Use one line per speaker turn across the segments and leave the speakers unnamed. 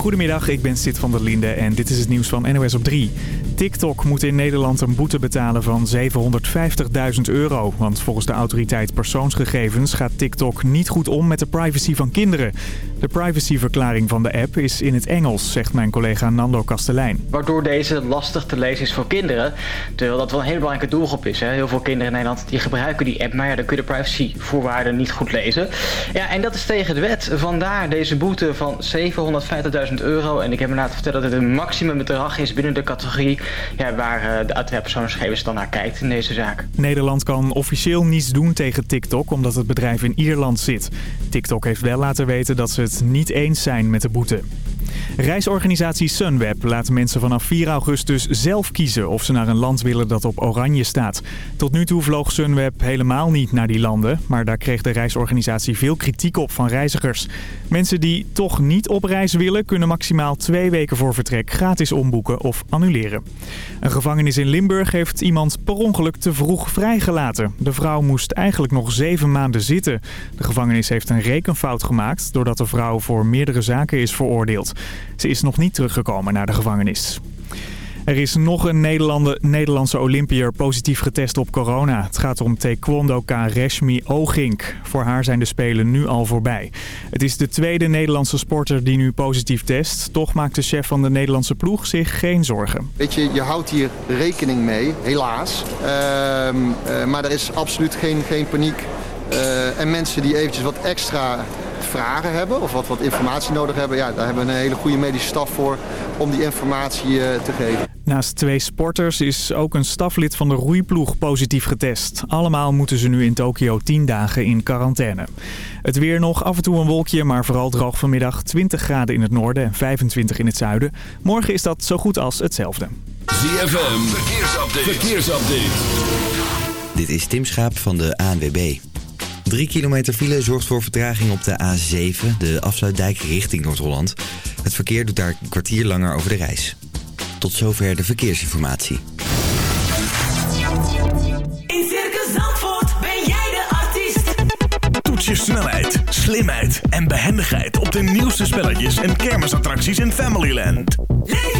Goedemiddag, ik ben Sid van der Linde en dit is het nieuws van NOS op 3. TikTok moet in Nederland een boete betalen van 750.000 euro. Want volgens de autoriteit persoonsgegevens gaat TikTok niet goed om met de privacy van kinderen. De privacyverklaring van de app is in het Engels, zegt mijn collega Nando Kastelein.
Waardoor deze lastig te lezen is voor kinderen. Terwijl dat wel een hele belangrijke doelgroep is. Hè? Heel veel kinderen in Nederland die gebruiken die app, maar ja, dan kun je de privacyvoorwaarden niet goed lezen. Ja, en dat is tegen de wet. Vandaar deze boete van 750.000 euro. En ik heb me laten vertellen dat het een maximumbedrag is binnen de categorie ja, waar uh, de persoonsgegevens dan naar kijkt in deze zaak.
Nederland kan officieel niets doen tegen TikTok omdat het bedrijf in Ierland zit. TikTok heeft wel laten weten dat ze het niet eens zijn met de boete. Reisorganisatie Sunweb laat mensen vanaf 4 augustus zelf kiezen of ze naar een land willen dat op oranje staat. Tot nu toe vloog Sunweb helemaal niet naar die landen, maar daar kreeg de reisorganisatie veel kritiek op van reizigers. Mensen die toch niet op reis willen kunnen maximaal twee weken voor vertrek gratis omboeken of annuleren. Een gevangenis in Limburg heeft iemand per ongeluk te vroeg vrijgelaten. De vrouw moest eigenlijk nog zeven maanden zitten. De gevangenis heeft een rekenfout gemaakt doordat de vrouw voor meerdere zaken is veroordeeld. Ze is nog niet teruggekomen naar de gevangenis. Er is nog een Nederlandse Olympiër positief getest op corona. Het gaat om taekwondo-ka Reshmi Ogink. Voor haar zijn de Spelen nu al voorbij. Het is de tweede Nederlandse sporter die nu positief test. Toch maakt de chef van de Nederlandse ploeg zich geen zorgen.
Weet je, je houdt hier rekening mee, helaas. Uh, uh, maar er is absoluut geen, geen paniek. Uh, en mensen die eventjes wat extra vragen hebben of wat, wat informatie nodig hebben, ja, daar hebben we een hele goede medische staf voor om die informatie uh, te geven.
Naast twee sporters is ook een staflid van de roeiploeg positief getest. Allemaal moeten ze nu in Tokio 10 dagen in quarantaine. Het weer nog, af en toe een wolkje, maar vooral droog vanmiddag. 20 graden in het noorden en 25 in het zuiden. Morgen is dat zo goed als hetzelfde.
ZFM, verkeersupdate. verkeersupdate.
Dit is Tim Schaap van de ANWB. 3 kilometer file zorgt voor vertraging op de A7, de afsluitdijk richting Noord-Holland. Het verkeer doet daar een kwartier langer over de reis. Tot zover de verkeersinformatie.
In Circus Zandvoort ben jij de artiest.
Toets je snelheid, slimheid en behendigheid op de nieuwste spelletjes en kermisattracties in Familyland.
Leef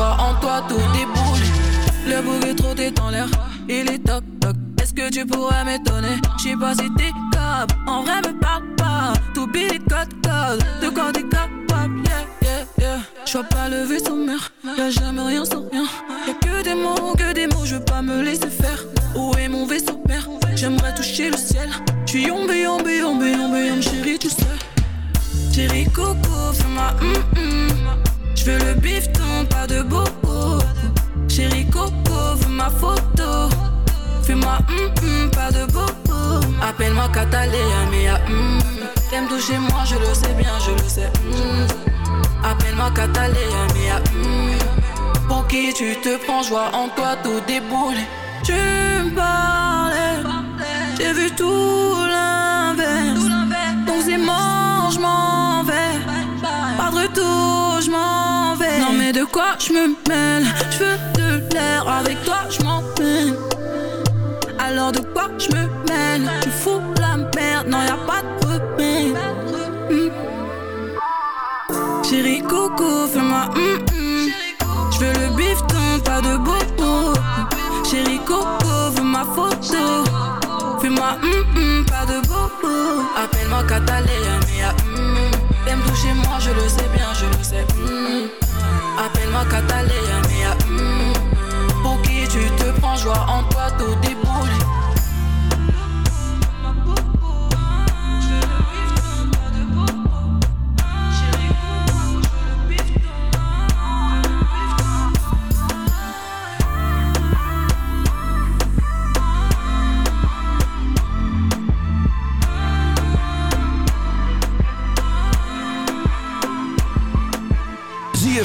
En toi, tout déboule. Le bouquet trop est dans l'air, il est toc toc. Est-ce que tu pourrais m'étonner? J'sais pas si t'es capable, en vrai me parle pas. Tout billet code code, de quoi t'es capable, yeah, yeah, yeah. J'vois pas le vaisseau mère, y'a jamais rien sans rien. Y'a que des mots, que des mots, je veux pas me laisser faire. Où est mon vaisseau père? J'aimerais toucher le ciel. J'suis yombe, yombe, yombe, yombe, yombe, chérie, tu sais. Chérie Coco, fais-moi hum hum. J'veux le bifton, pas de bobo. Chérie Coco, veux ma photo. Fais-moi hum hum, pas de bobo. Appelle-moi Catalina, mia hum. T'aimes toucher moi, je le sais bien, je le sais. Appelle-moi Catalina, mia hum. Pour qui tu te prends, joie en toi, tout déboule. Tu me parlais, j'ai vu tout l'inverse. Donc c'est mort, je m'en vais. Pas de retour, je m'en vais. Mais de quoi je me mêle Je veux de l'air, avec toi je m'en. Alors de quoi je me mêle? Tu fous la merde, non y a pas de repère. Hmm. Chérie Coco, fais-moi hum hum. Je veux le bifton, pas de bobo. Chérie Coco, veux ma photo. Fais-moi hum hum, pas de bobo. Appelle-moi Catalina, mia hum. T'aimes toucher moi, je le sais bien, je le sais. Appelle-moi Catalina, mia hum. Pour qui tu te prends, joie en toi, tout déboule.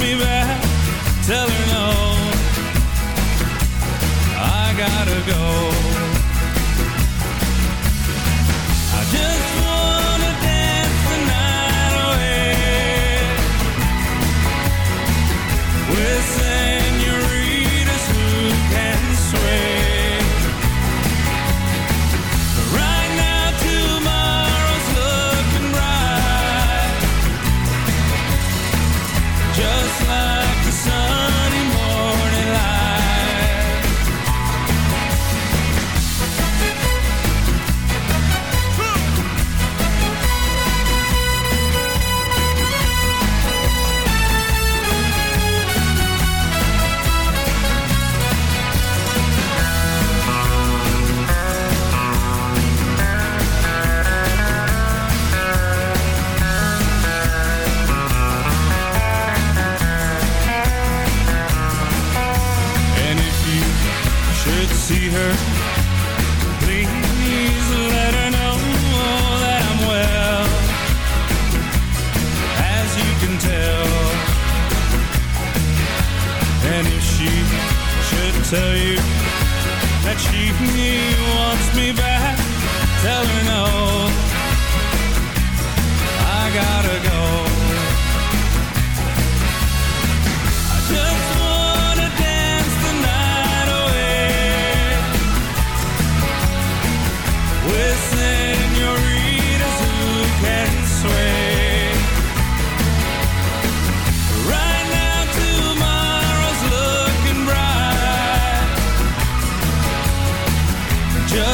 Me back, tell her no. I gotta go.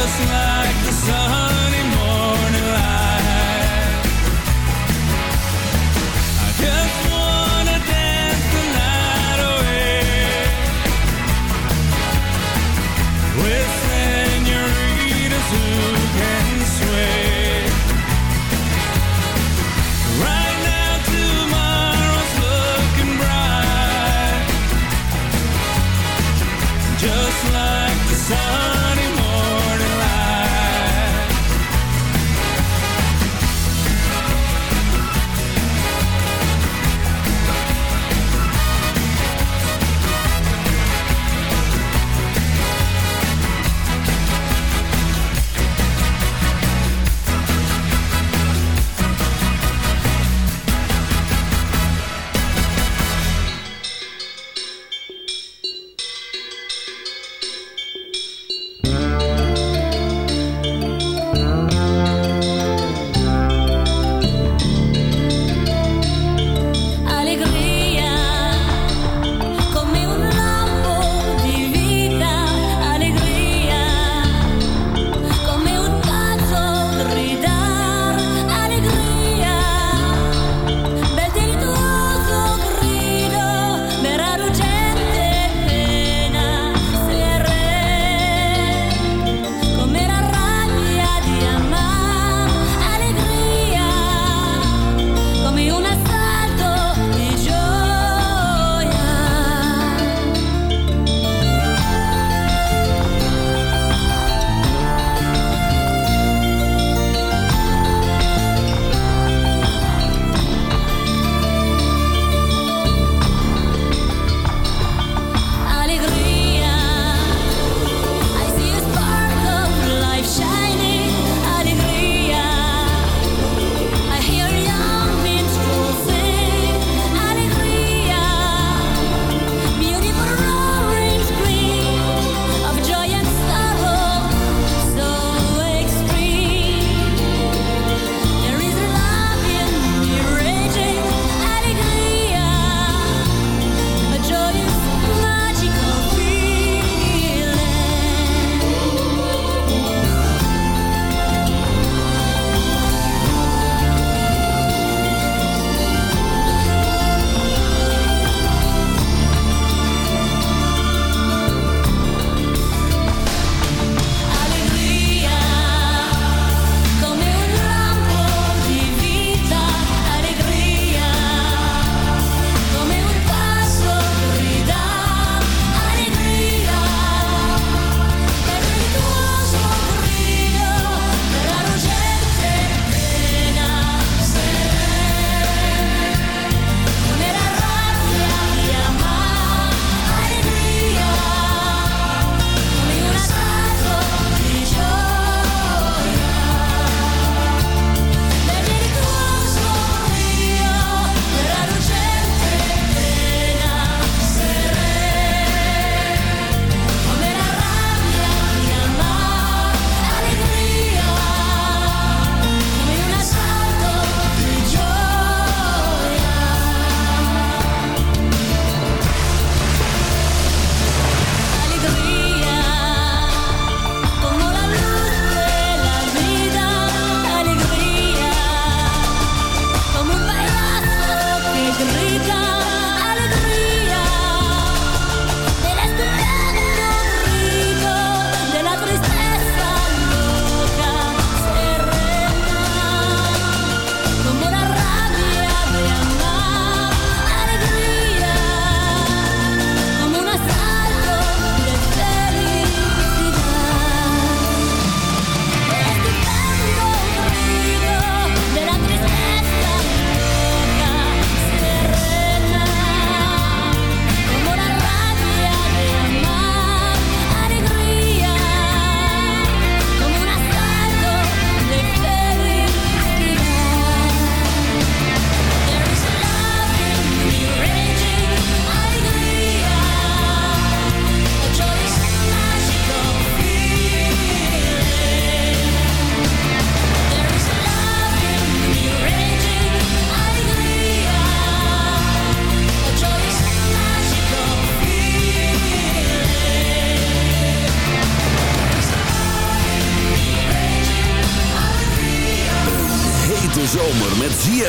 Just like the sunny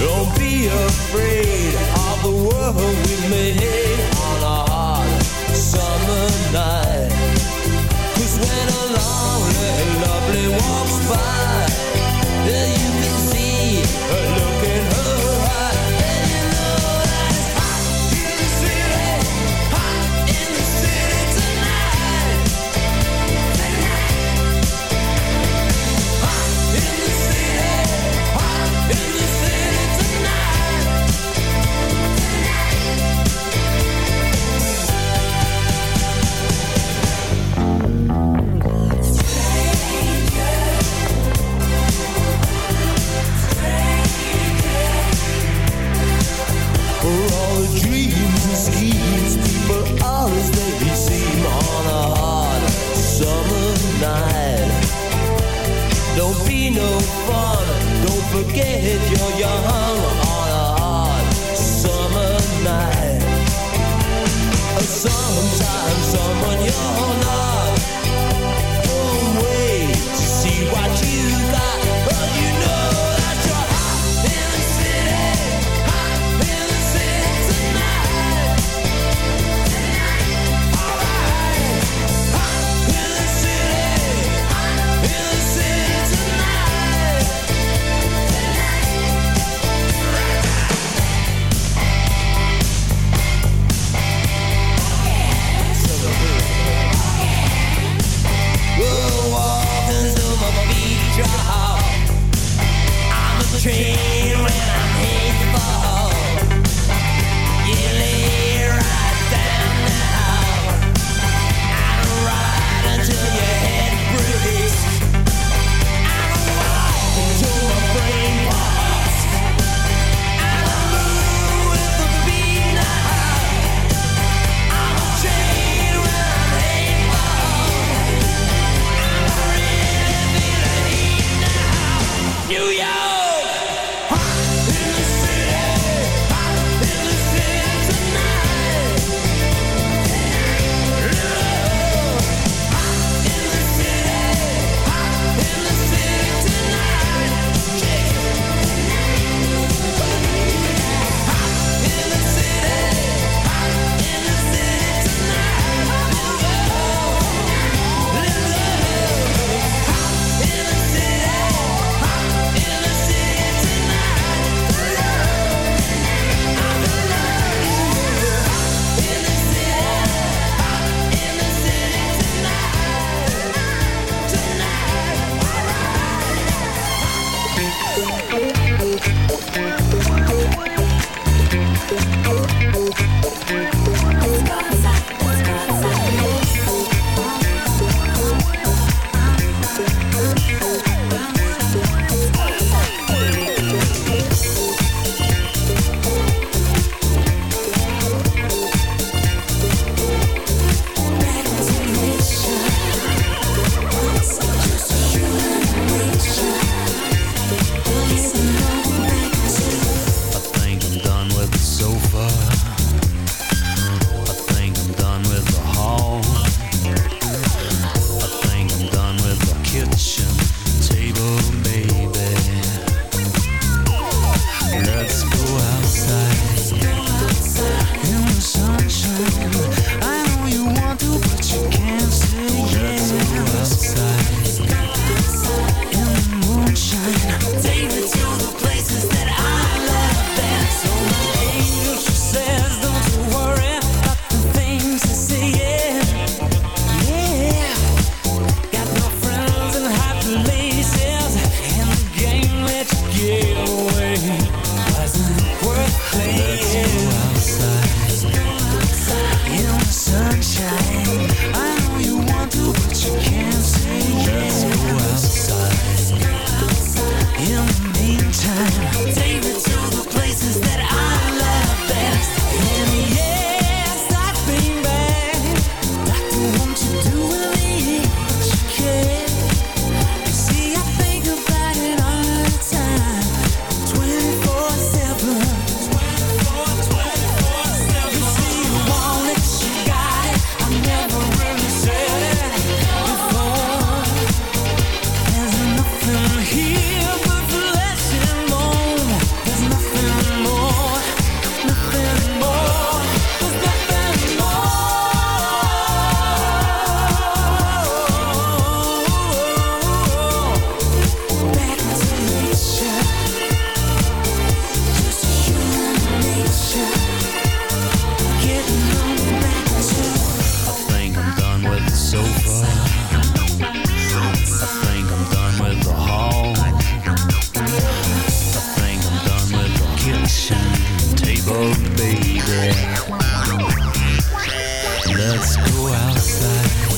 Don't be afraid of the world we made on a hot summer night. Cause when a lovely, lovely walks by, then you can see fun. Don't forget you're young on a hot summer night. Sometimes someone you're not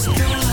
Music.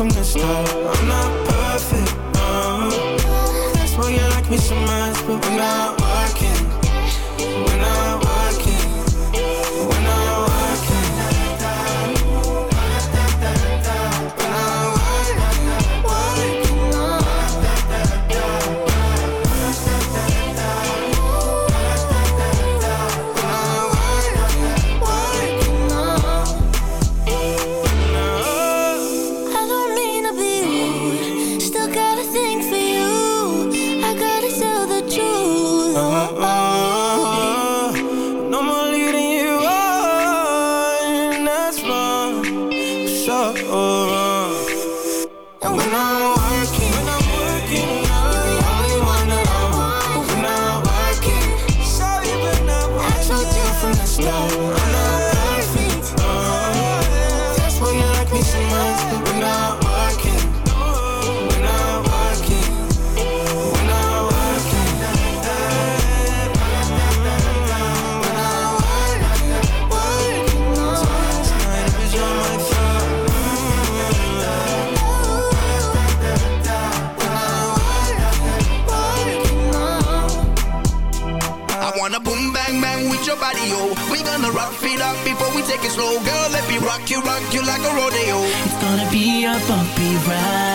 from the start. I'm not perfect,
no. That's why you like me so much, but we're not.
A
bumpy ride.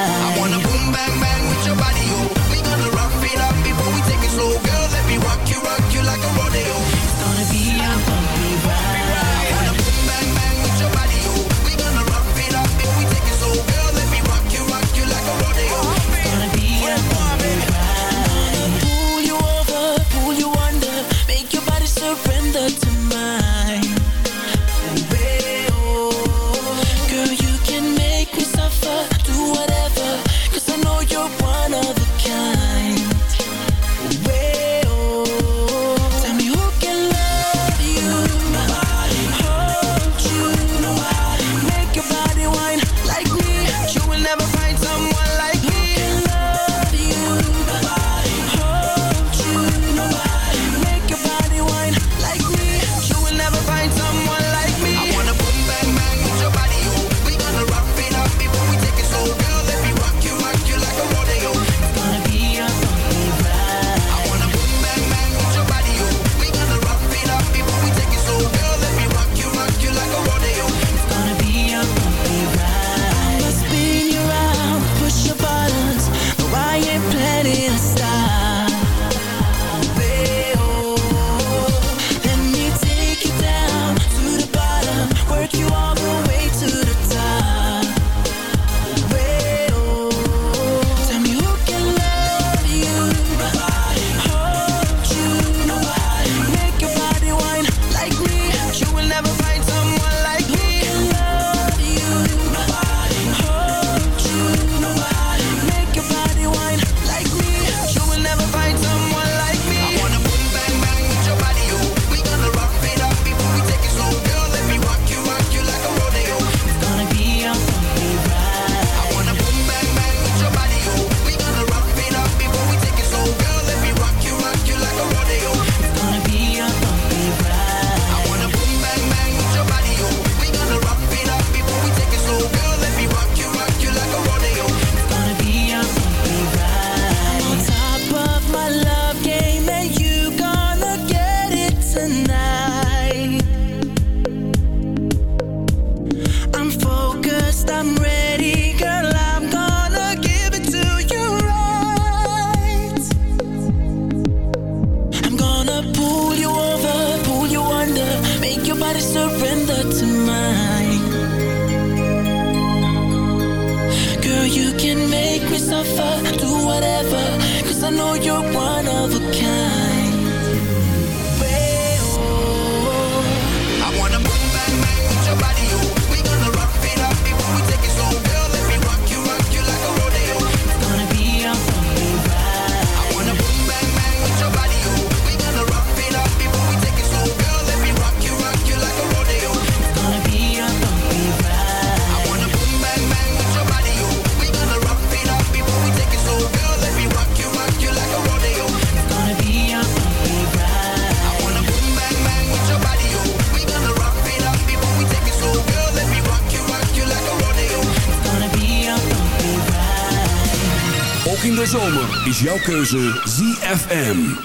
Jouw keuze ZFM.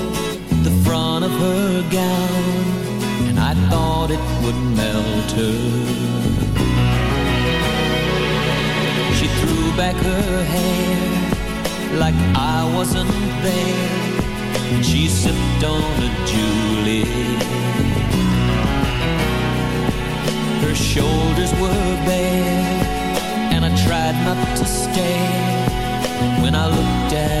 front of her gown, and I thought it would melt her. She threw back her hair like I wasn't there, and she sipped on a Julie. Her shoulders were bare, and I tried not to stare when I looked at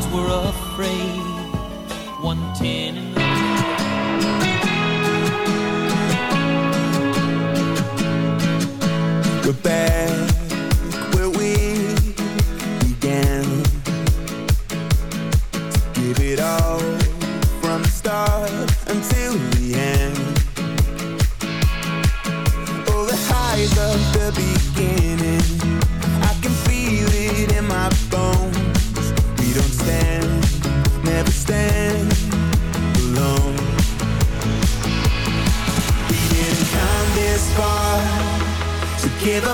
Clouds were afraid, one ten in the
We're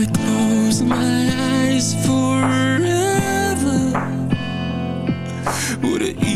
I close my eyes forever, would it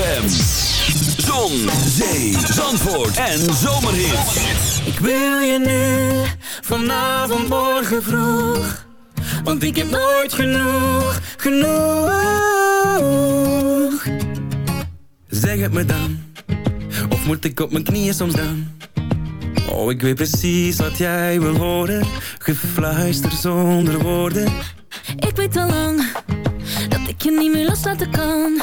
ZFM. Zon, zee, zandvoort en zomerhit.
Ik wil je nu, vanavond, morgen vroeg. Want ik heb nooit genoeg, genoeg. Zeg het me dan, of moet ik op mijn knieën soms dan? Oh, ik weet precies wat jij wil horen. Gefluister zonder woorden.
Ik weet al lang dat ik je niet meer loslaten kan.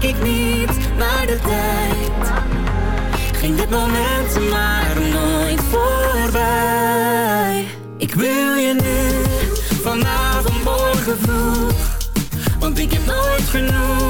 kijk ik niet naar de tijd. Ging dit moment maar nooit voorbij. Ik wil je nu, vanavond, morgen vroeg. Want ik heb nooit genoeg